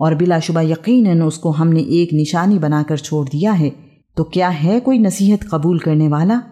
और बिलाशुबा यकीनन उसको हमने एक निशानी बनाकर छोड़ दिया है तो क्या है कोई नसीहत कबूल करने वाला?